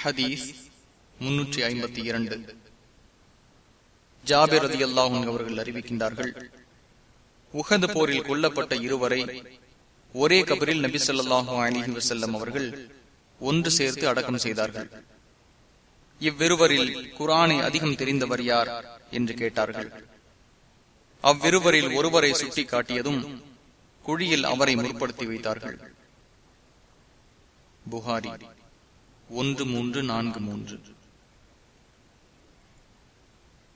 ஹதீஸ் முன்னூற்றி ஐம்பத்தி இரண்டு. ஜாபிர் ரதி அல்லாஹும் அவர்கள் அறிவிக்கின்றார்கள் உகது போரில் கொல்லப்பட்ட இருவரை ஒரே கபரில் நபி சொல்லாஹு அலிஹி வசல்லம் அவர்கள் ஒன்று சேர்த்து அடக்கம் செய்தார்கள். இவ்விருவரில் குரானை அதிகம் தெரிந்தவர் யார் என்று கேட்டார்கள். அவ்விருவரில் ஒருவரை சுட்டி காட்டியதும் குழியில் அவரை முற்படுத்தி வைத்தார்கள். புகாரி. ஒன்று மூன்று நான்கு மூன்று.